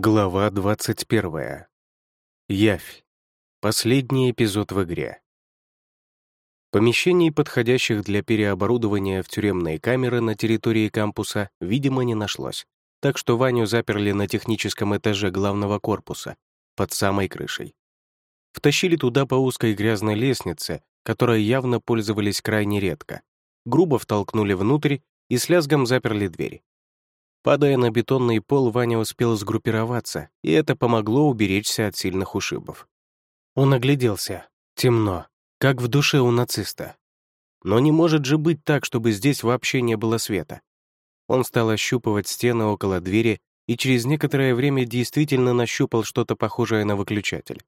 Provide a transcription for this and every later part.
Глава 21. Явь. Последний эпизод в игре. Помещений, подходящих для переоборудования в тюремные камеры на территории кампуса, видимо, не нашлось, так что Ваню заперли на техническом этаже главного корпуса, под самой крышей. Втащили туда по узкой грязной лестнице, которой явно пользовались крайне редко, грубо втолкнули внутрь и с лязгом заперли дверь. Падая на бетонный пол, Ваня успел сгруппироваться, и это помогло уберечься от сильных ушибов. Он огляделся. Темно, как в душе у нациста. Но не может же быть так, чтобы здесь вообще не было света. Он стал ощупывать стены около двери и через некоторое время действительно нащупал что-то похожее на выключатель.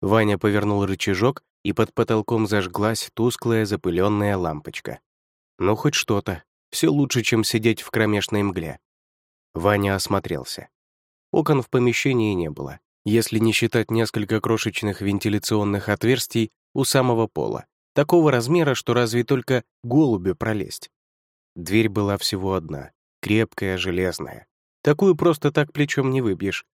Ваня повернул рычажок, и под потолком зажглась тусклая запыленная лампочка. Ну, хоть что-то. Все лучше, чем сидеть в кромешной мгле. Ваня осмотрелся. Окон в помещении не было, если не считать несколько крошечных вентиляционных отверстий у самого пола, такого размера, что разве только голубю пролезть. Дверь была всего одна, крепкая, железная. Такую просто так плечом не выбьешь.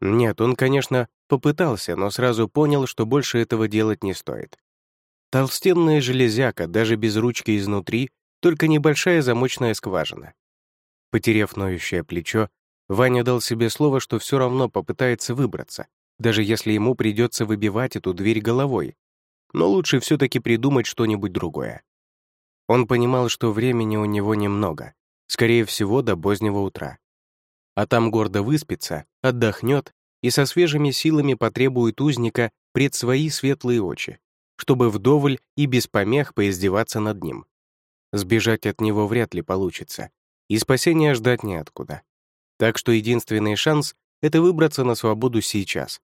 Нет, он, конечно, попытался, но сразу понял, что больше этого делать не стоит. Толстенная железяка, даже без ручки изнутри, только небольшая замочная скважина. Потерев ноющее плечо, Ваня дал себе слово, что все равно попытается выбраться, даже если ему придется выбивать эту дверь головой. Но лучше все-таки придумать что-нибудь другое. Он понимал, что времени у него немного, скорее всего, до позднего утра. А там гордо выспится, отдохнет и со свежими силами потребует узника пред свои светлые очи, чтобы вдоволь и без помех поиздеваться над ним. Сбежать от него вряд ли получится, и спасения ждать неоткуда. Так что единственный шанс — это выбраться на свободу сейчас.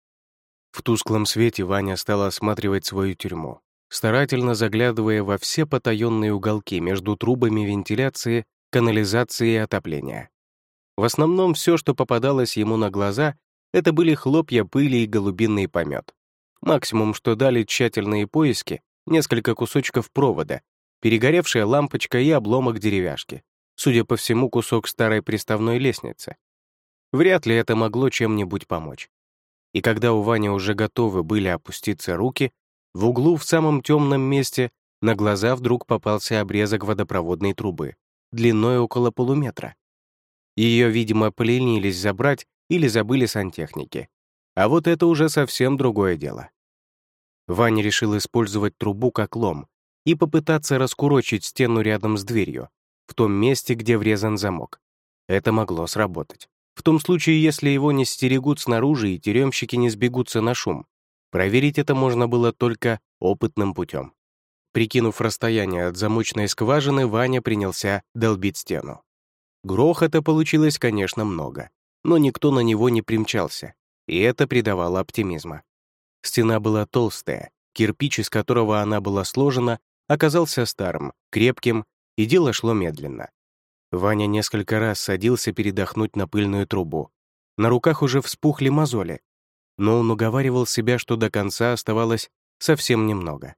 В тусклом свете Ваня стал осматривать свою тюрьму, старательно заглядывая во все потаенные уголки между трубами вентиляции, канализации и отопления. В основном все, что попадалось ему на глаза, это были хлопья пыли и голубиный помет. Максимум, что дали тщательные поиски, несколько кусочков провода, перегоревшая лампочка и обломок деревяшки судя по всему, кусок старой приставной лестницы. Вряд ли это могло чем-нибудь помочь. И когда у Вани уже готовы были опуститься руки, в углу в самом темном месте на глаза вдруг попался обрезок водопроводной трубы, длиной около полуметра. Ее, видимо, поленились забрать или забыли сантехники. А вот это уже совсем другое дело. Ваня решил использовать трубу как лом и попытаться раскурочить стену рядом с дверью, в том месте, где врезан замок. Это могло сработать. В том случае, если его не стерегут снаружи и тюремщики не сбегутся на шум. Проверить это можно было только опытным путем. Прикинув расстояние от замочной скважины, Ваня принялся долбить стену. Грохота получилось, конечно, много, но никто на него не примчался, и это придавало оптимизма. Стена была толстая, кирпич, из которого она была сложена, оказался старым, крепким и дело шло медленно. Ваня несколько раз садился передохнуть на пыльную трубу. На руках уже вспухли мозоли, но он уговаривал себя, что до конца оставалось совсем немного.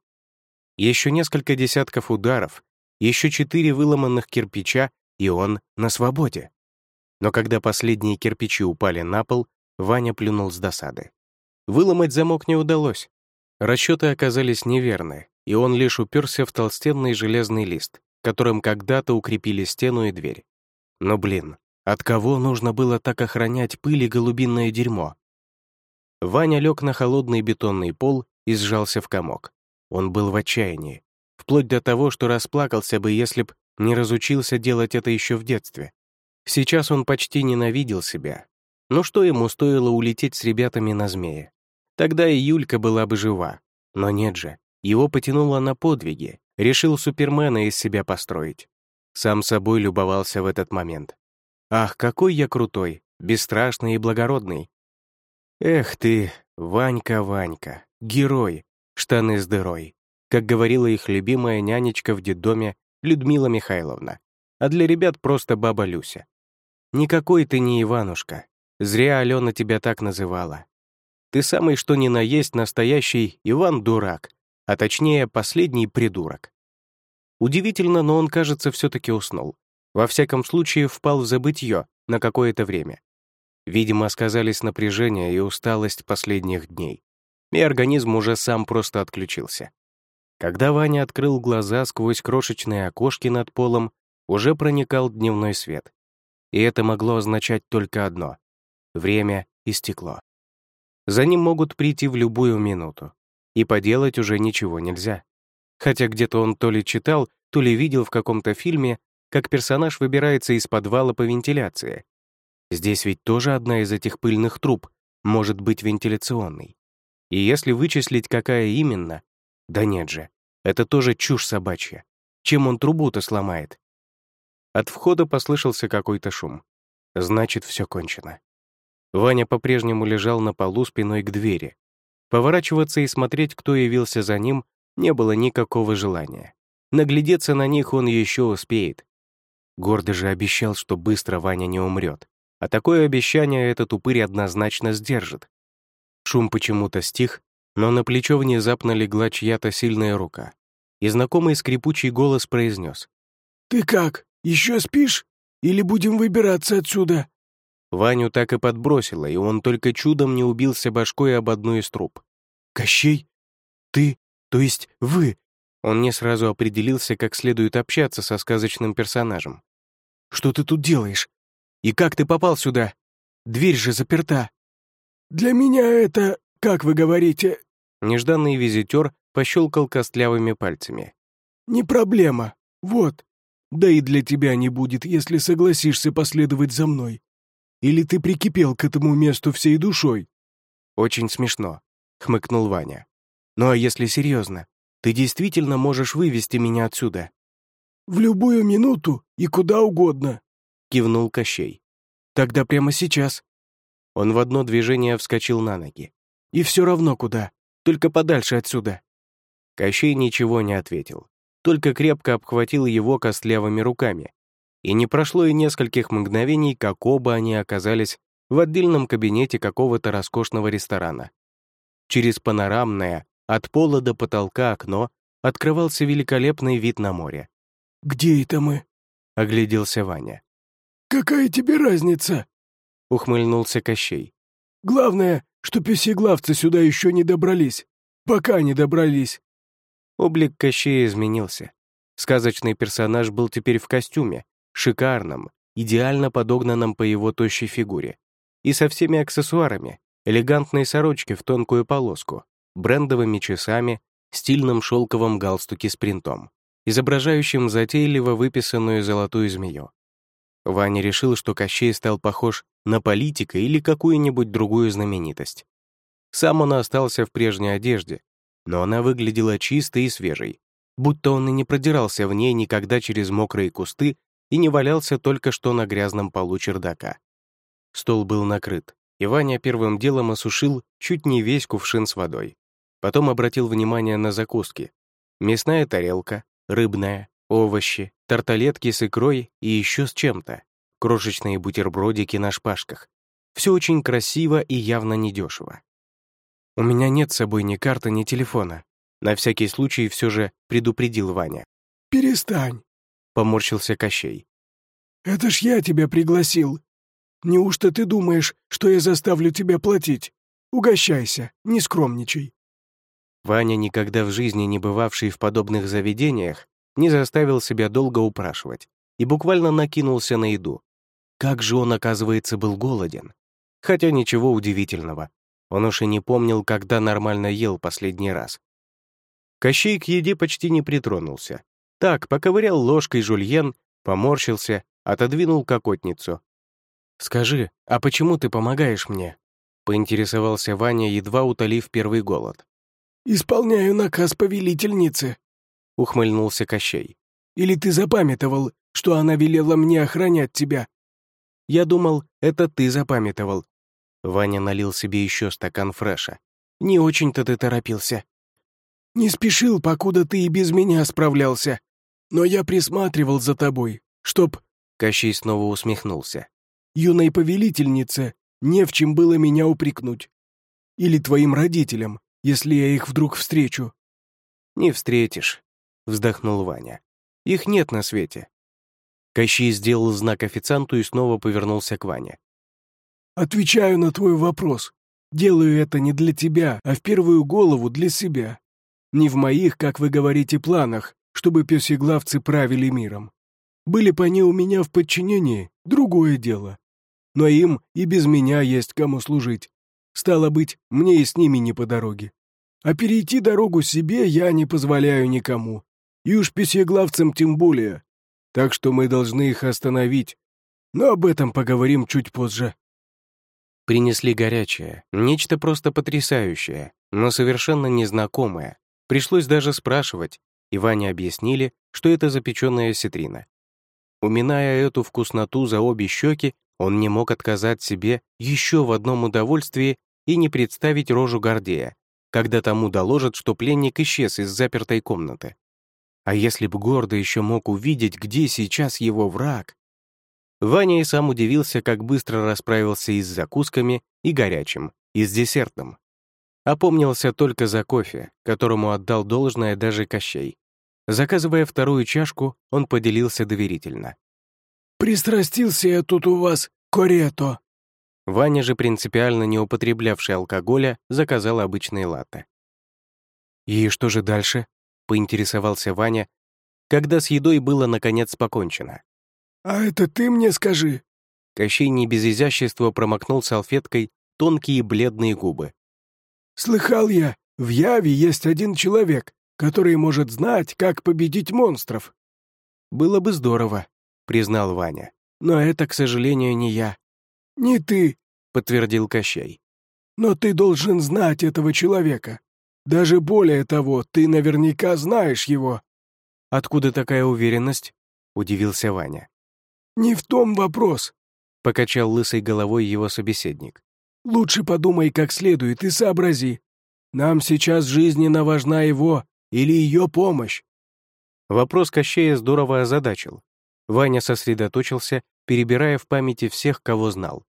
Еще несколько десятков ударов, еще четыре выломанных кирпича, и он на свободе. Но когда последние кирпичи упали на пол, Ваня плюнул с досады. Выломать замок не удалось. Расчеты оказались неверны, и он лишь уперся в толстенный железный лист, которым когда-то укрепили стену и дверь. Но, блин, от кого нужно было так охранять пыль и голубиное дерьмо? Ваня лег на холодный бетонный пол и сжался в комок. Он был в отчаянии, вплоть до того, что расплакался бы, если б не разучился делать это еще в детстве. Сейчас он почти ненавидел себя. Но что ему стоило улететь с ребятами на змея? Тогда и Юлька была бы жива. Но нет же, его потянуло на подвиги, решил Супермена из себя построить. Сам собой любовался в этот момент. Ах, какой я крутой, бесстрашный и благородный. Эх ты, Ванька, Ванька, герой, штаны с дырой, как говорила их любимая нянечка в детдоме Людмила Михайловна, а для ребят просто баба Люся. Никакой ты не Иванушка, зря Алена тебя так называла. Ты самый что ни на есть настоящий Иван-дурак, а точнее, последний придурок. Удивительно, но он, кажется, все-таки уснул. Во всяком случае, впал в забытье на какое-то время. Видимо, сказались напряжение и усталость последних дней. И организм уже сам просто отключился. Когда Ваня открыл глаза сквозь крошечные окошки над полом, уже проникал дневной свет. И это могло означать только одно — время истекло. За ним могут прийти в любую минуту, и поделать уже ничего нельзя. Хотя где-то он то ли читал, то ли видел в каком-то фильме, как персонаж выбирается из подвала по вентиляции. Здесь ведь тоже одна из этих пыльных труб может быть вентиляционной. И если вычислить, какая именно, да нет же, это тоже чушь собачья. Чем он трубу-то сломает? От входа послышался какой-то шум. Значит, все кончено. Ваня по-прежнему лежал на полу спиной к двери. Поворачиваться и смотреть, кто явился за ним, не было никакого желания. Наглядеться на них он еще успеет. Гордо же обещал, что быстро Ваня не умрет. А такое обещание этот упырь однозначно сдержит. Шум почему-то стих, но на плечо внезапно легла чья-то сильная рука. И знакомый скрипучий голос произнес. «Ты как, еще спишь? Или будем выбираться отсюда?» Ваню так и подбросило, и он только чудом не убился башкой об одну из труб. «Кощей? Ты, то есть вы?» Он не сразу определился, как следует общаться со сказочным персонажем. «Что ты тут делаешь? И как ты попал сюда? Дверь же заперта». «Для меня это, как вы говорите...» Нежданный визитер пощелкал костлявыми пальцами. «Не проблема. Вот. Да и для тебя не будет, если согласишься последовать за мной. Или ты прикипел к этому месту всей душой?» «Очень смешно», — хмыкнул Ваня. «Ну а если серьезно, ты действительно можешь вывести меня отсюда?» «В любую минуту и куда угодно», — кивнул Кощей. «Тогда прямо сейчас». Он в одно движение вскочил на ноги. «И все равно куда, только подальше отсюда». Кощей ничего не ответил, только крепко обхватил его костлявыми руками, и не прошло и нескольких мгновений, как оба они оказались в отдельном кабинете какого-то роскошного ресторана. Через панорамное, от пола до потолка окно открывался великолепный вид на море. «Где это мы?» — огляделся Ваня. «Какая тебе разница?» — ухмыльнулся Кощей. «Главное, что песеглавцы сюда еще не добрались. Пока не добрались». Облик Кощея изменился. Сказочный персонаж был теперь в костюме, шикарном, идеально подогнанном по его тощей фигуре, и со всеми аксессуарами, элегантной сорочки в тонкую полоску, брендовыми часами, стильном шелковом галстуке с принтом, изображающим затейливо выписанную золотую змею. Ваня решил, что Кощей стал похож на политика или какую-нибудь другую знаменитость. Сам он остался в прежней одежде, но она выглядела чистой и свежей, будто он и не продирался в ней никогда через мокрые кусты и не валялся только что на грязном полу чердака. Стол был накрыт, и Ваня первым делом осушил чуть не весь кувшин с водой. Потом обратил внимание на закуски. Мясная тарелка, рыбная, овощи, тарталетки с икрой и еще с чем-то. Крошечные бутербродики на шпажках. Все очень красиво и явно недешево. «У меня нет с собой ни карты, ни телефона», на всякий случай все же предупредил Ваня. «Перестань», поморщился Кощей. «Это ж я тебя пригласил. Неужто ты думаешь, что я заставлю тебя платить? Угощайся, не скромничай». Ваня, никогда в жизни не бывавший в подобных заведениях, не заставил себя долго упрашивать и буквально накинулся на еду. Как же он, оказывается, был голоден. Хотя ничего удивительного. Он уж и не помнил, когда нормально ел последний раз. Кощей к еде почти не притронулся, так, поковырял ложкой жульен, поморщился, отодвинул кокотницу. «Скажи, а почему ты помогаешь мне?» — поинтересовался Ваня, едва утолив первый голод. «Исполняю наказ повелительницы», — ухмыльнулся Кощей. «Или ты запамятовал, что она велела мне охранять тебя?» «Я думал, это ты запамятовал». Ваня налил себе еще стакан фреша. «Не очень-то ты торопился». «Не спешил, покуда ты и без меня справлялся. Но я присматривал за тобой, чтоб...» Кощей снова усмехнулся. «Юной повелительнице не в чем было меня упрекнуть. Или твоим родителям, если я их вдруг встречу». «Не встретишь», — вздохнул Ваня. «Их нет на свете». Кощей сделал знак официанту и снова повернулся к Ване. Отвечаю на твой вопрос. Делаю это не для тебя, а в первую голову для себя. Не в моих, как вы говорите, планах, чтобы песеглавцы правили миром. Были бы они у меня в подчинении, другое дело. Но им и без меня есть кому служить. Стало быть, мне и с ними не по дороге. А перейти дорогу себе я не позволяю никому. И уж песеглавцам тем более. Так что мы должны их остановить. Но об этом поговорим чуть позже. Принесли горячее, нечто просто потрясающее, но совершенно незнакомое. Пришлось даже спрашивать, и Ване объяснили, что это запеченная ситрина. Уминая эту вкусноту за обе щеки, он не мог отказать себе еще в одном удовольствии и не представить рожу Гордея, когда тому доложат, что пленник исчез из запертой комнаты. А если бы Гордо еще мог увидеть, где сейчас его враг? Ваня и сам удивился, как быстро расправился и с закусками, и горячим, и с десертом. Опомнился только за кофе, которому отдал должное даже Кощей. Заказывая вторую чашку, он поделился доверительно. «Пристрастился я тут у вас, корето». Ваня же, принципиально не употреблявший алкоголя, заказал обычные латте. «И что же дальше?» — поинтересовался Ваня, когда с едой было, наконец, покончено. «А это ты мне скажи». Кощей не без изящества промокнул салфеткой тонкие бледные губы. «Слыхал я, в Яве есть один человек, который может знать, как победить монстров». «Было бы здорово», — признал Ваня. «Но это, к сожалению, не я». «Не ты», — подтвердил Кощей. «Но ты должен знать этого человека. Даже более того, ты наверняка знаешь его». «Откуда такая уверенность?» — удивился Ваня. «Не в том вопрос», — покачал лысой головой его собеседник. Лучше подумай как следует и сообрази. Нам сейчас жизненно важна его или ее помощь. Вопрос Кощея здорово озадачил. Ваня сосредоточился, перебирая в памяти всех, кого знал.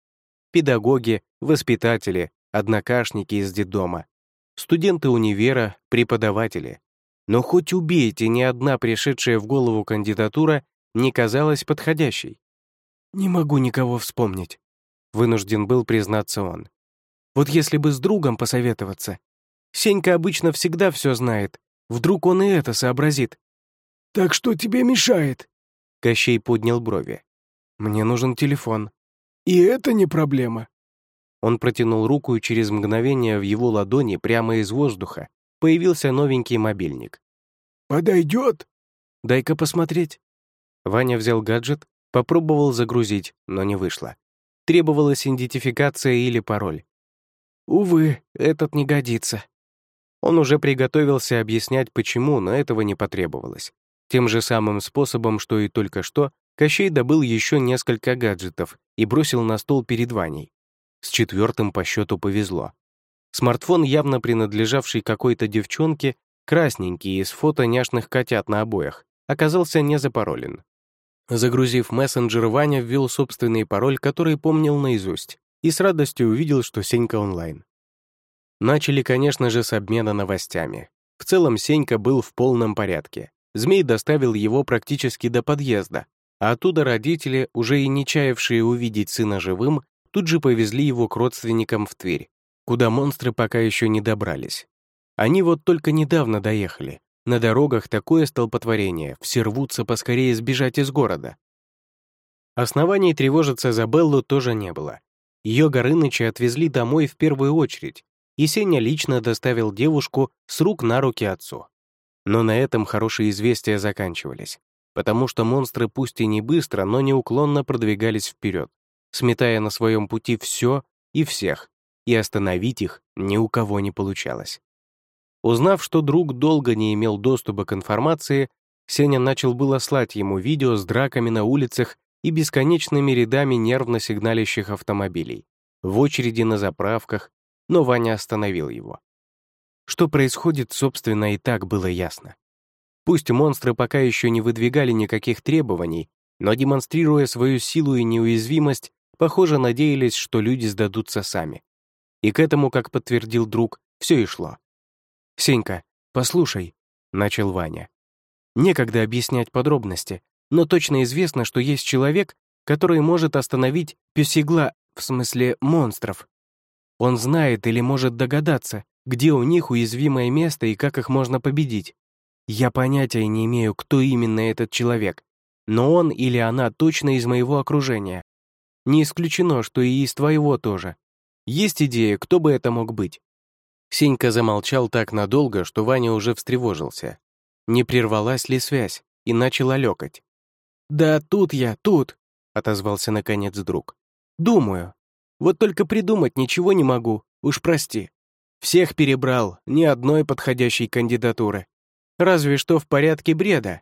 Педагоги, воспитатели, однокашники из детдома, студенты универа, преподаватели. Но хоть убейте, ни одна пришедшая в голову кандидатура не казалась подходящей. «Не могу никого вспомнить», вынужден был признаться он. Вот если бы с другом посоветоваться. Сенька обычно всегда все знает. Вдруг он и это сообразит. «Так что тебе мешает?» Кощей поднял брови. «Мне нужен телефон». «И это не проблема». Он протянул руку, и через мгновение в его ладони прямо из воздуха появился новенький мобильник. «Подойдет?» «Дай-ка посмотреть». Ваня взял гаджет, попробовал загрузить, но не вышло требовалась идентификация или пароль. Увы, этот не годится. Он уже приготовился объяснять, почему, но этого не потребовалось. Тем же самым способом, что и только что, Кощей добыл еще несколько гаджетов и бросил на стол перед Ваней. С четвертым по счету повезло. Смартфон, явно принадлежавший какой-то девчонке, красненький, из фото няшных котят на обоях, оказался не запаролен. Загрузив мессенджер, Ваня ввел собственный пароль, который помнил наизусть, и с радостью увидел, что Сенька онлайн. Начали, конечно же, с обмена новостями. В целом Сенька был в полном порядке. Змей доставил его практически до подъезда, а оттуда родители, уже и не чаявшие увидеть сына живым, тут же повезли его к родственникам в Тверь, куда монстры пока еще не добрались. Они вот только недавно доехали, на дорогах такое столпотворение, все рвутся поскорее сбежать из города. Оснований тревожиться за Беллу тоже не было. Ее Горыныча отвезли домой в первую очередь, и Сеня лично доставил девушку с рук на руки отцу. Но на этом хорошие известия заканчивались, потому что монстры пусть и не быстро, но неуклонно продвигались вперед, сметая на своем пути все и всех, и остановить их ни у кого не получалось. Узнав, что друг долго не имел доступа к информации, Сеня начал было слать ему видео с драками на улицах и бесконечными рядами нервно сигналящих автомобилей, в очереди на заправках, но Ваня остановил его. Что происходит, собственно, и так было ясно. Пусть монстры пока еще не выдвигали никаких требований, но, демонстрируя свою силу и неуязвимость, похоже, надеялись, что люди сдадутся сами. И к этому, как подтвердил друг, все и шло. «Сенька, послушай», — начал Ваня. «Некогда объяснять подробности, но точно известно, что есть человек, который может остановить пюсигла в смысле монстров. Он знает или может догадаться, где у них уязвимое место и как их можно победить. Я понятия не имею, кто именно этот человек, но он или она точно из моего окружения. Не исключено, что и из твоего тоже. Есть идея, кто бы это мог быть?» Сенька замолчал так надолго, что Ваня уже встревожился. Не прервалась ли связь и начал олекать. «Да тут я, тут», — отозвался наконец друг. «Думаю. Вот только придумать ничего не могу, уж прости. Всех перебрал, ни одной подходящей кандидатуры. Разве что в порядке бреда.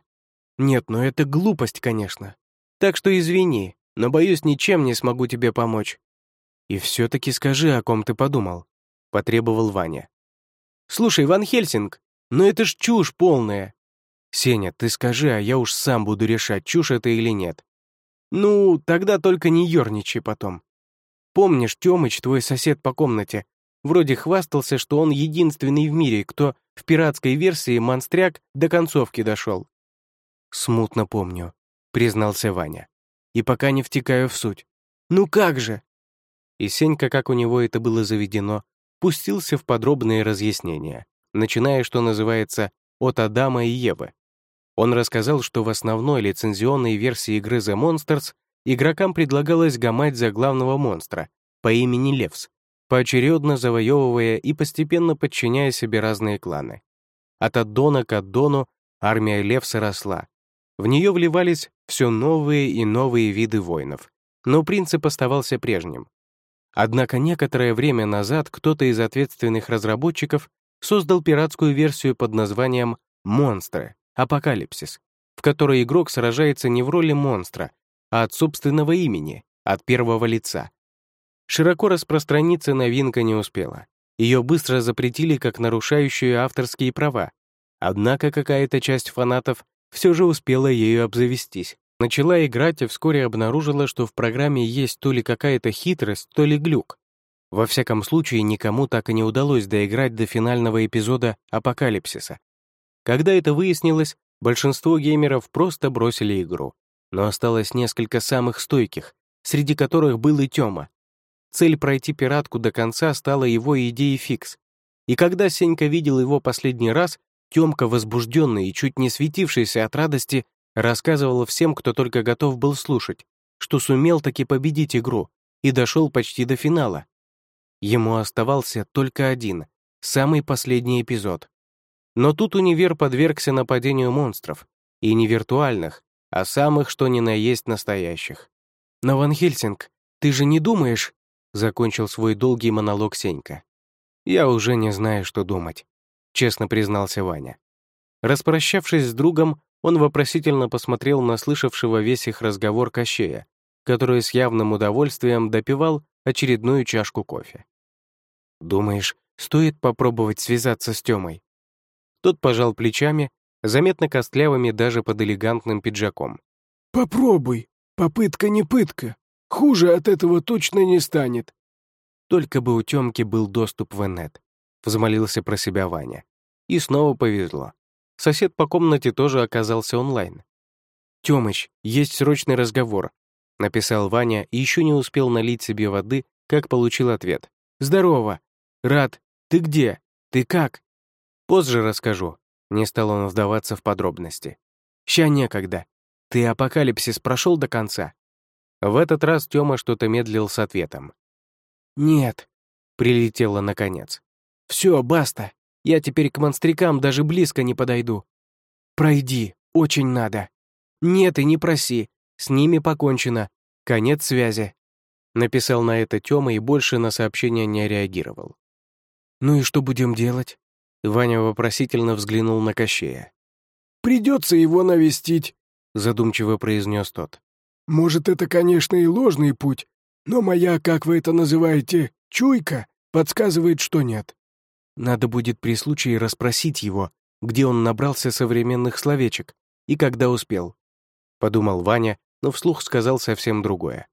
Нет, ну это глупость, конечно. Так что извини, но, боюсь, ничем не смогу тебе помочь. И все-таки скажи, о ком ты подумал», — потребовал Ваня. «Слушай, Ван Хельсинг, ну это ж чушь полная. Сеня, ты скажи, а я уж сам буду решать, чушь это или нет. Ну, тогда только не ерничай потом. Помнишь, Тёмыч, твой сосед по комнате, вроде хвастался, что он единственный в мире, кто в пиратской версии «Монстряк» до концовки дошел. «Смутно помню», — признался Ваня. «И пока не втекаю в суть. Ну как же?» И Сенька, как у него это было заведено, пустился в подробные разъяснения, начиная, что называется, от Адама и Евы. Он рассказал, что в основной лицензионной версии игры The Monsters игрокам предлагалось гамать за главного монстра по имени Левс, поочередно завоевывая и постепенно подчиняя себе разные кланы. От аддона к аддону армия Левса росла. В нее вливались все новые и новые виды воинов, но принцип оставался прежним. Однако некоторое время назад кто-то из ответственных разработчиков создал пиратскую версию под названием «Монстры. Апокалипсис», в которой игрок сражается не в роли монстра, а от собственного имени, от первого лица. Широко распространиться новинка не успела. Ее быстро запретили как нарушающую авторские права. Однако какая-то часть фанатов все же успела ею обзавестись. Начала играть и вскоре обнаружила, что в программе есть то ли какая-то хитрость, то ли глюк. Во всяком случае, никому так и не удалось доиграть до финального эпизода «Апокалипсиса». Когда это выяснилось, большинство геймеров просто бросили игру. Но осталось несколько самых стойких, среди которых был и Тёма. Цель пройти пиратку до конца стала его идеей фикс. И когда Сенька видел его последний раз, Тёмка, возбужденный и чуть не светившийся от радости, рассказывал всем, кто только готов был слушать, что сумел таки победить игру и дошел почти до финала. Ему оставался только один, самый последний эпизод. Но тут универ подвергся нападению монстров, и не виртуальных, а самых, что ни на есть настоящих. «Но, Ван Хельсинг, ты же не думаешь?» закончил свой долгий монолог Сенька. «Я уже не знаю, что думать», — честно признался Ваня. Распрощавшись с другом, он вопросительно посмотрел на слышавшего весь их разговор Кощея, который с явным удовольствием допивал очередную чашку кофе. «Думаешь, стоит попробовать связаться с Тёмой?» Тот пожал плечами, заметно костлявыми даже под элегантным пиджаком. «Попробуй, попытка не пытка. Хуже от этого точно не станет». Только бы у Тёмки был доступ в инет, взмолился про себя Ваня. И снова повезло. Сосед по комнате тоже оказался онлайн. «Тёмыч, есть срочный разговор», — написал Ваня и еще не успел налить себе воды, как получил ответ. «Здорово! Рад! Ты где? Ты как?» «Позже расскажу», — не стал он вдаваться в подробности. «Ща некогда. Ты апокалипсис прошел до конца?» В этот раз Тёма что-то медлил с ответом. «Нет», — прилетело наконец. «Всё, баста. Я теперь к монстрикам даже близко не подойду. Пройди, очень надо. Нет и не проси, с ними покончено. Конец связи». Написал на это Тёма и больше на сообщение не реагировал. «Ну и что будем делать?» Ваня вопросительно взглянул на Кощея. «Придется его навестить», — задумчиво произнес тот. «Может, это, конечно, и ложный путь, но моя, как вы это называете, чуйка, подсказывает, что нет». Надо будет при случае расспросить его, где он набрался современных словечек и когда успел. Подумал Ваня, но вслух сказал совсем другое.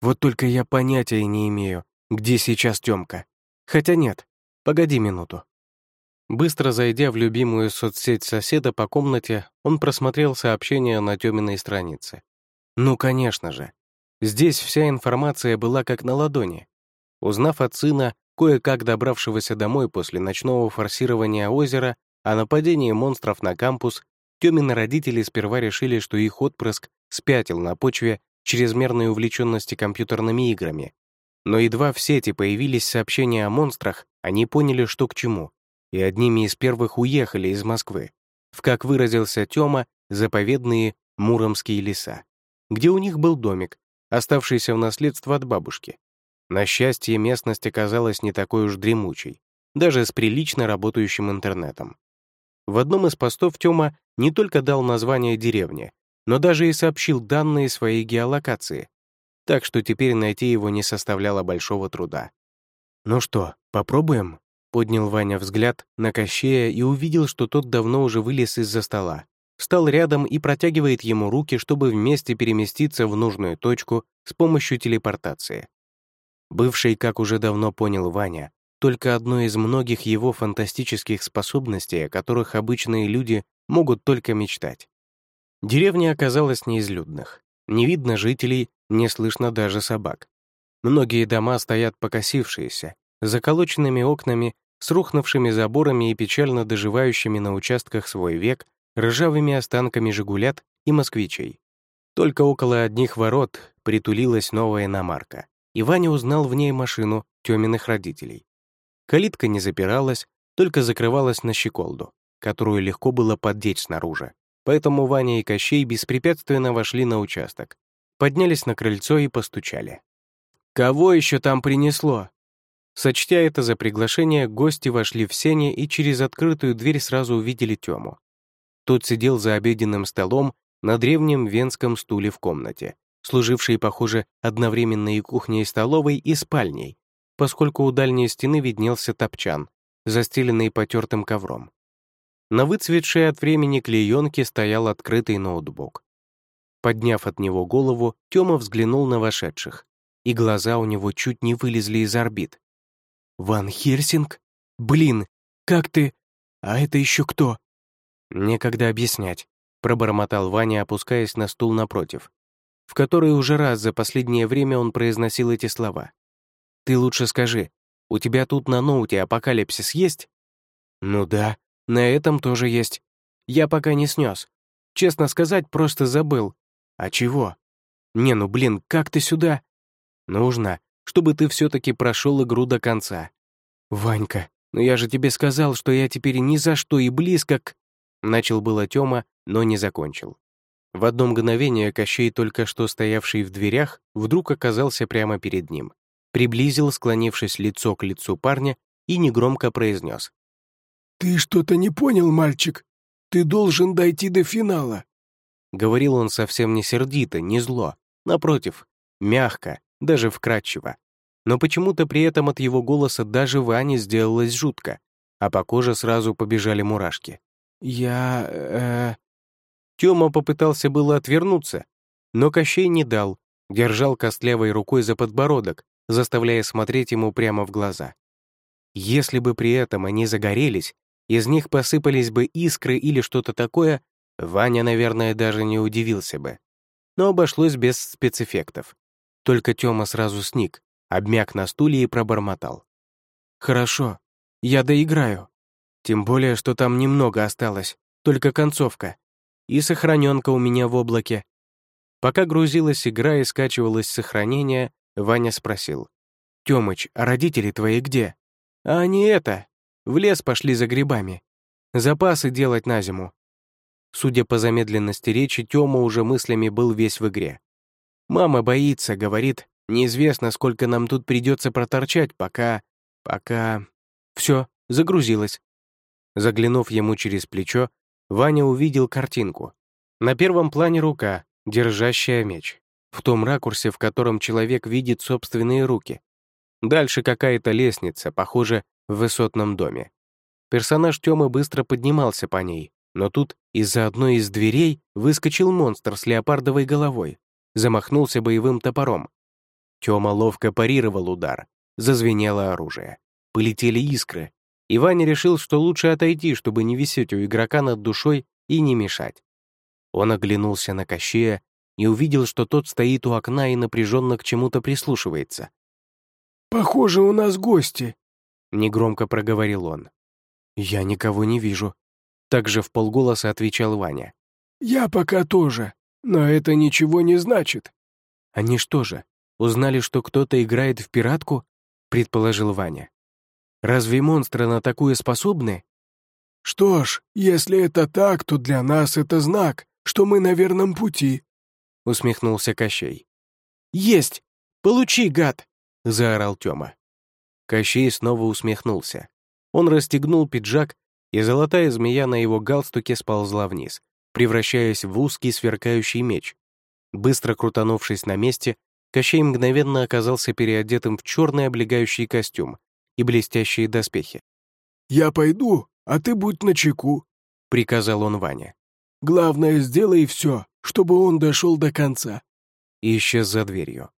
Вот только я понятия не имею, где сейчас Тёмка. Хотя нет, погоди минуту. Быстро зайдя в любимую соцсеть соседа по комнате, он просмотрел сообщение на Тёминой странице. Ну, конечно же. Здесь вся информация была как на ладони. Узнав от сына, кое-как добравшегося домой после ночного форсирования озера, о нападении монстров на кампус, Тёмины родители сперва решили, что их отпрыск спятил на почве чрезмерной увлеченности компьютерными играми. Но едва в сети появились сообщения о монстрах, они поняли, что к чему, и одними из первых уехали из Москвы, в, как выразился Тёма, заповедные Муромские леса, где у них был домик, оставшийся в наследство от бабушки. На счастье, местность оказалась не такой уж дремучей, даже с прилично работающим интернетом. В одном из постов Тёма не только дал название деревни, но даже и сообщил данные своей геолокации, так что теперь найти его не составляло большого труда. «Ну что, попробуем?» — поднял Ваня взгляд на Кощея и увидел, что тот давно уже вылез из-за стола, встал рядом и протягивает ему руки, чтобы вместе переместиться в нужную точку с помощью телепортации. Бывший, как уже давно понял Ваня, только одной из многих его фантастических способностей, о которых обычные люди могут только мечтать. Деревня оказалась не из людных. Не видно жителей, не слышно даже собак. Многие дома стоят покосившиеся, заколоченными окнами, с рухнувшими заборами и печально доживающими на участках свой век ржавыми останками «Жигулят» и «Москвичей». Только около одних ворот притулилась новая иномарка, и Ваня узнал в ней машину Тёминых родителей. Калитка не запиралась, только закрывалась на щеколду, которую легко было поддеть снаружи. Поэтому Ваня и Кощей беспрепятственно вошли на участок, поднялись на крыльцо и постучали. «Кого еще там принесло?» Сочтя это за приглашение, гости вошли в сене и через открытую дверь сразу увидели Тему. Тот сидел за обеденным столом на древнем венском стуле в комнате, служившей, похоже, одновременно и кухней, и столовой, и спальней, поскольку у дальней стены виднелся топчан, застеленный потертым ковром. На выцветшей от времени клеенке стоял открытый ноутбук. Подняв от него голову, Тёма взглянул на вошедших, и глаза у него чуть не вылезли из орбит. «Ван Херсинг? Блин, как ты? А это еще кто?» «Некогда объяснять», — пробормотал Ваня, опускаясь на стул напротив, в который уже раз за последнее время он произносил эти слова. Ты лучше скажи, у тебя тут на ноуте апокалипсис есть? Ну да, на этом тоже есть. Я пока не снес. Честно сказать, просто забыл. А чего? Не, ну блин, как ты сюда? Нужно, чтобы ты все-таки прошел игру до конца. Ванька, ну я же тебе сказал, что я теперь ни за что и близко к... Начал было Тёма, но не закончил. В одно мгновение Кощей, только что стоявший в дверях, вдруг оказался прямо перед ним приблизил, склонившись лицо к лицу парня, и негромко произнес. «Ты что-то не понял, мальчик? Ты должен дойти до финала!» Говорил он совсем не сердито, не зло, напротив, мягко, даже вкрадчиво. Но почему-то при этом от его голоса даже Ване сделалось жутко, а по коже сразу побежали мурашки. «Я... э...» Тёма попытался было отвернуться, но Кощей не дал, держал костлявой рукой за подбородок, заставляя смотреть ему прямо в глаза. Если бы при этом они загорелись, из них посыпались бы искры или что-то такое, Ваня, наверное, даже не удивился бы. Но обошлось без спецэффектов. Только Тёма сразу сник, обмяк на стуле и пробормотал. «Хорошо, я доиграю. Тем более, что там немного осталось, только концовка. И сохраненка у меня в облаке». Пока грузилась игра и скачивалось сохранение, Ваня спросил. «Тёмыч, а родители твои где?» «А они это, в лес пошли за грибами. Запасы делать на зиму». Судя по замедленности речи, Тёма уже мыслями был весь в игре. «Мама боится, говорит, неизвестно, сколько нам тут придется проторчать, пока... пока...» Все, загрузилась. Заглянув ему через плечо, Ваня увидел картинку. На первом плане рука, держащая меч в том ракурсе, в котором человек видит собственные руки. Дальше какая-то лестница, похоже, в высотном доме. Персонаж Тёмы быстро поднимался по ней, но тут из-за одной из дверей выскочил монстр с леопардовой головой, замахнулся боевым топором. Тёма ловко парировал удар, зазвенело оружие. Полетели искры, и Ваня решил, что лучше отойти, чтобы не висеть у игрока над душой и не мешать. Он оглянулся на Кощея и увидел, что тот стоит у окна и напряженно к чему-то прислушивается. «Похоже, у нас гости», — негромко проговорил он. «Я никого не вижу», — также в полголоса отвечал Ваня. «Я пока тоже, но это ничего не значит». «Они что же, узнали, что кто-то играет в пиратку?» — предположил Ваня. «Разве монстры на такое способны?» «Что ж, если это так, то для нас это знак, что мы на верном пути», — усмехнулся Кощей. «Есть! Получи, гад!» — заорал Тёма. Кощей снова усмехнулся. Он расстегнул пиджак, и золотая змея на его галстуке сползла вниз, превращаясь в узкий сверкающий меч. Быстро крутанувшись на месте, Кощей мгновенно оказался переодетым в черный облегающий костюм и блестящие доспехи. «Я пойду, а ты будь начеку», — приказал он Ване. «Главное, сделай все, чтобы он дошел до конца». И исчез за дверью.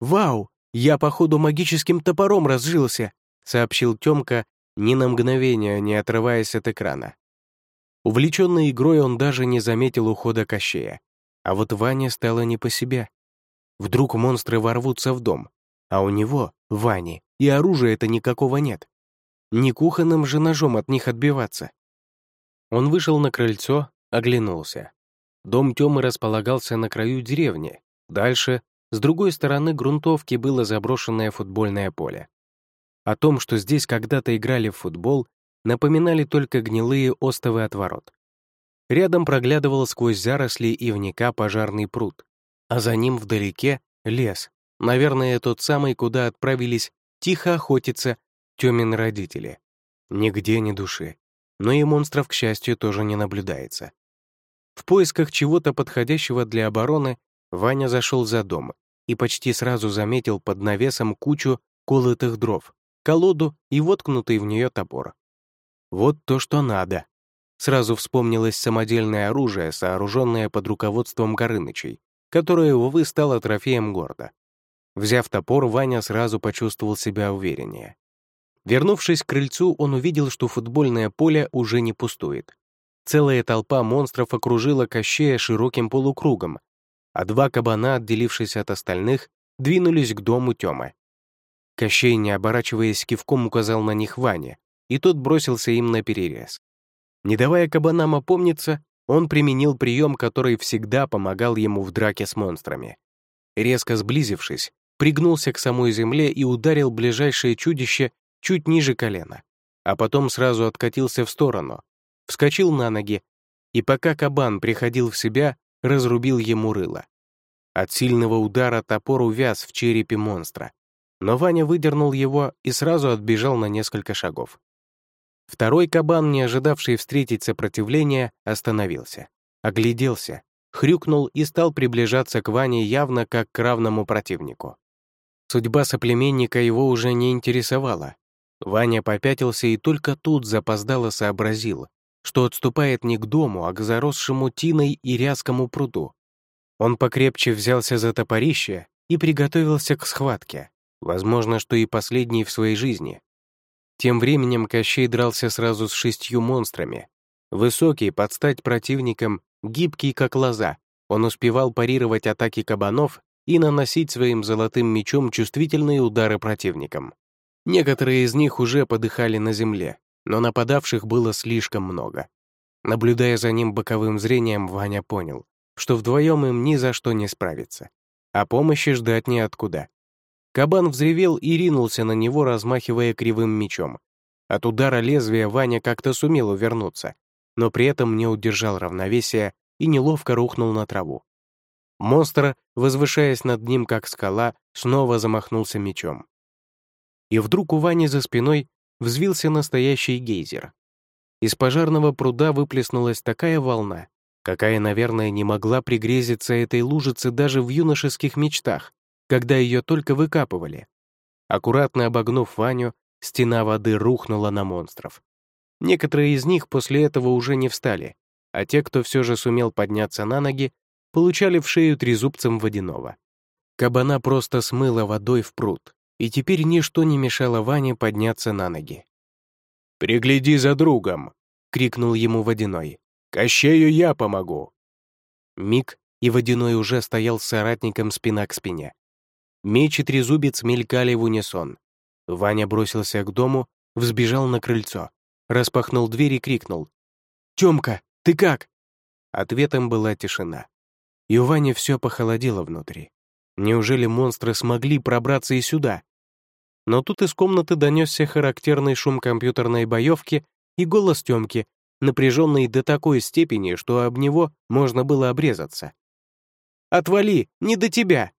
«Вау, я, походу, магическим топором разжился», — сообщил Тёмка, ни на мгновение не отрываясь от экрана. Увлеченный игрой он даже не заметил ухода Кощея. А вот Ване стало не по себе. Вдруг монстры ворвутся в дом, а у него, Вани, и оружия-то никакого нет. Не кухонным же ножом от них отбиваться. Он вышел на крыльцо, оглянулся. Дом Тёмы располагался на краю деревни. Дальше, с другой стороны грунтовки, было заброшенное футбольное поле. О том, что здесь когда-то играли в футбол, напоминали только гнилые остовы от ворот. Рядом проглядывал сквозь заросли ивника пожарный пруд, а за ним вдалеке — лес, наверное, тот самый, куда отправились тихо охотиться Тёмин родители. Нигде ни души. Но и монстров, к счастью, тоже не наблюдается. В поисках чего-то подходящего для обороны Ваня зашел за дом и почти сразу заметил под навесом кучу колотых дров, колоду и воткнутый в нее топор. Вот то, что надо. Сразу вспомнилось самодельное оружие, сооруженное под руководством Горынычей, которое, увы, стало трофеем города. Взяв топор, Ваня сразу почувствовал себя увереннее. Вернувшись к крыльцу, он увидел, что футбольное поле уже не пустует. Целая толпа монстров окружила Кощея широким полукругом, а два кабана, отделившись от остальных, двинулись к дому Тёмы. Кощей, не оборачиваясь, кивком указал на них Ване, и тот бросился им на перерез. Не давая кабанам опомниться, он применил прием, который всегда помогал ему в драке с монстрами. Резко сблизившись, пригнулся к самой земле и ударил ближайшее чудище чуть ниже колена, а потом сразу откатился в сторону, вскочил на ноги, и пока кабан приходил в себя, разрубил ему рыло. От сильного удара топор увяз в черепе монстра, но Ваня выдернул его и сразу отбежал на несколько шагов. Второй кабан, не ожидавший встретить сопротивление, остановился, огляделся, хрюкнул и стал приближаться к Ване явно как к равному противнику. Судьба соплеменника его уже не интересовала, Ваня попятился и только тут запоздало сообразил, что отступает не к дому, а к заросшему тиной и рязкому пруду. Он покрепче взялся за топорище и приготовился к схватке, возможно, что и последней в своей жизни. Тем временем Кощей дрался сразу с шестью монстрами. Высокий, под стать противникам, гибкий, как лоза, он успевал парировать атаки кабанов и наносить своим золотым мечом чувствительные удары противникам. Некоторые из них уже подыхали на земле, но нападавших было слишком много. Наблюдая за ним боковым зрением, Ваня понял, что вдвоем им ни за что не справиться, а помощи ждать неоткуда. Кабан взревел и ринулся на него, размахивая кривым мечом. От удара лезвия Ваня как-то сумел увернуться, но при этом не удержал равновесия и неловко рухнул на траву. Монстр, возвышаясь над ним как скала, снова замахнулся мечом и вдруг у Вани за спиной взвился настоящий гейзер. Из пожарного пруда выплеснулась такая волна, какая, наверное, не могла пригрезиться этой лужице даже в юношеских мечтах, когда ее только выкапывали. Аккуратно обогнув Ваню, стена воды рухнула на монстров. Некоторые из них после этого уже не встали, а те, кто все же сумел подняться на ноги, получали в шею трезубцем водяного. Кабана просто смыло водой в пруд, и теперь ничто не мешало Ване подняться на ноги. «Пригляди за другом!» — крикнул ему Водяной. «Кощею я помогу!» Миг, и Водяной уже стоял с соратником спина к спине. Меч и трезубец мелькали в унисон. Ваня бросился к дому, взбежал на крыльцо, распахнул дверь и крикнул. «Тёмка, ты как?» Ответом была тишина. И у Вани все похолодело внутри. Неужели монстры смогли пробраться и сюда? Но тут из комнаты донесся характерный шум компьютерной боевки и голос Тёмки, напряженный до такой степени, что об него можно было обрезаться. «Отвали! Не до тебя!»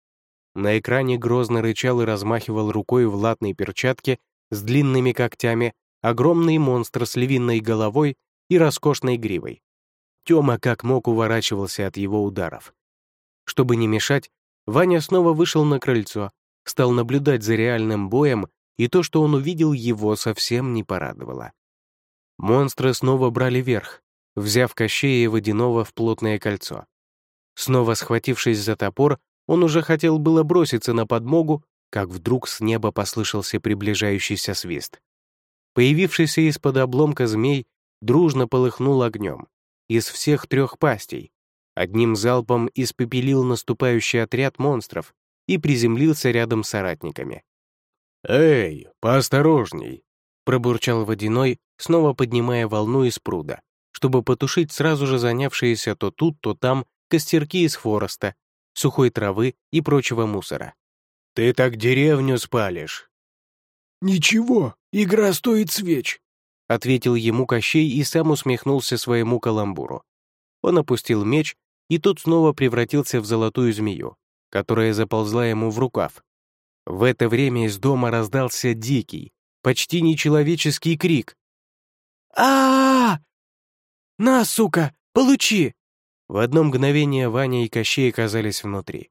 На экране грозно рычал и размахивал рукой в латной перчатке с длинными когтями огромный монстр с львиной головой и роскошной гривой. Тёма как мог уворачивался от его ударов. Чтобы не мешать, Ваня снова вышел на крыльцо, стал наблюдать за реальным боем, и то, что он увидел, его совсем не порадовало. Монстры снова брали верх, взяв Кощея и Водяного в плотное кольцо. Снова схватившись за топор, он уже хотел было броситься на подмогу, как вдруг с неба послышался приближающийся свист. Появившийся из-под обломка змей дружно полыхнул огнем. Из всех трех пастей. Одним залпом испепелил наступающий отряд монстров и приземлился рядом с соратниками. «Эй, поосторожней!» — пробурчал Водяной, снова поднимая волну из пруда, чтобы потушить сразу же занявшиеся то тут, то там костерки из хвороста, сухой травы и прочего мусора. «Ты так деревню спалишь!» «Ничего, игра стоит свеч», — ответил ему Кощей и сам усмехнулся своему каламбуру. Он опустил меч, и тот снова превратился в золотую змею, которая заползла ему в рукав. В это время из дома раздался дикий, почти нечеловеческий крик. а, -а, -а! На, сука, получи!» В одно мгновение Ваня и Кощей оказались внутри.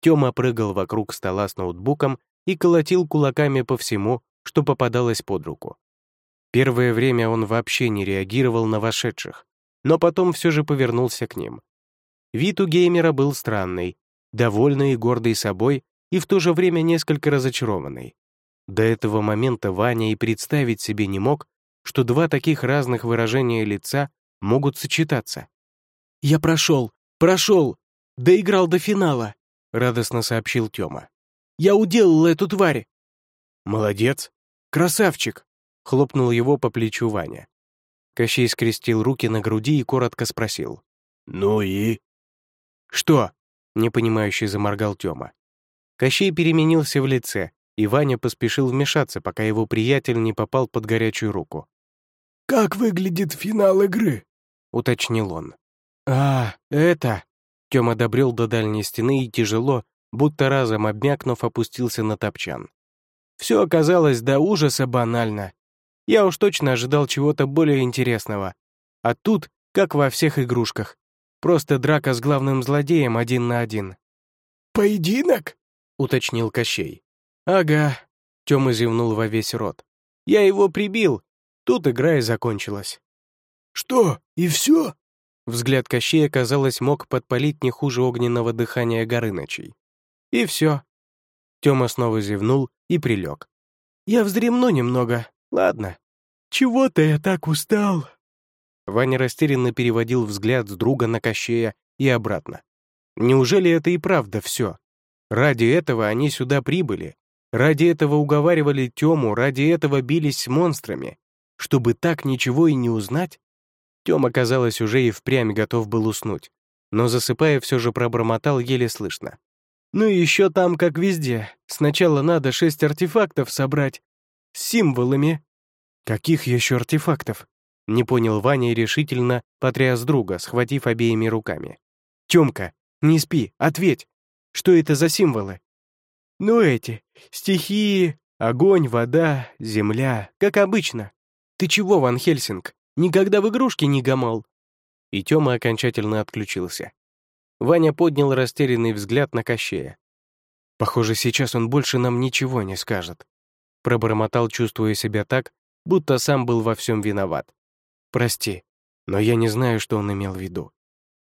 Тёма прыгал вокруг стола с ноутбуком и колотил кулаками по всему, что попадалось под руку. Первое время он вообще не реагировал на вошедших, но потом все же повернулся к ним. Вид у геймера был странный, довольный и гордый собой, и в то же время несколько разочарованный. До этого момента Ваня и представить себе не мог, что два таких разных выражения лица могут сочетаться. «Я прошел, прошел, доиграл до финала», — радостно сообщил Тёма. «Я уделал эту тварь!» «Молодец! Красавчик!» — хлопнул его по плечу Ваня. Кощей скрестил руки на груди и коротко спросил. «Ну и?» «Что?» — непонимающе заморгал Тёма. Кощей переменился в лице, и Ваня поспешил вмешаться, пока его приятель не попал под горячую руку. «Как выглядит финал игры?» — уточнил он. «А, это...» Тёма добрел до дальней стены и тяжело, будто разом обмякнув, опустился на топчан. Все оказалось до ужаса банально. Я уж точно ожидал чего-то более интересного. А тут, как во всех игрушках, просто драка с главным злодеем один на один. «Поединок?» — уточнил Кощей. «Ага», — Тёма зевнул во весь рот. «Я его прибил. Тут игра и закончилась». «Что, и все?» Взгляд Кощея, казалось, мог подпалить не хуже огненного дыхания Горынычей. И все. Тёма снова зевнул и прилег. «Я вздремну немного, ладно». «Чего-то я так устал». Ваня растерянно переводил взгляд с друга на Кощея и обратно. Неужели это и правда все? Ради этого они сюда прибыли. Ради этого уговаривали Тему, ради этого бились с монстрами. Чтобы так ничего и не узнать? Тёма, казалось, уже и впрямь готов был уснуть, но засыпая все же пробормотал еле слышно. «Ну и еще там, как везде, сначала надо шесть артефактов собрать. Символами». «Каких еще артефактов?» Не понял Ваня и решительно потряс друга, схватив обеими руками. «Тёмка, не спи, ответь! Что это за символы?» «Ну эти, стихии, огонь, вода, земля, как обычно. Ты чего, Ван Хельсинг, Никогда в игрушки не гамал!» И Тёма окончательно отключился. Ваня поднял растерянный взгляд на Кощея. «Похоже, сейчас он больше нам ничего не скажет», пробормотал, чувствуя себя так, будто сам был во всем виноват. «Прости, но я не знаю, что он имел в виду».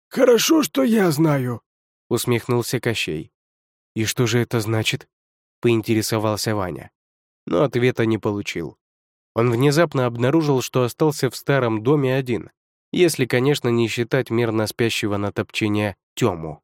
«Хорошо, что я знаю», — усмехнулся Кощей. «И что же это значит?» — поинтересовался Ваня. Но ответа не получил. Он внезапно обнаружил, что остался в старом доме один, если, конечно, не считать мирно спящего на топчине Тему.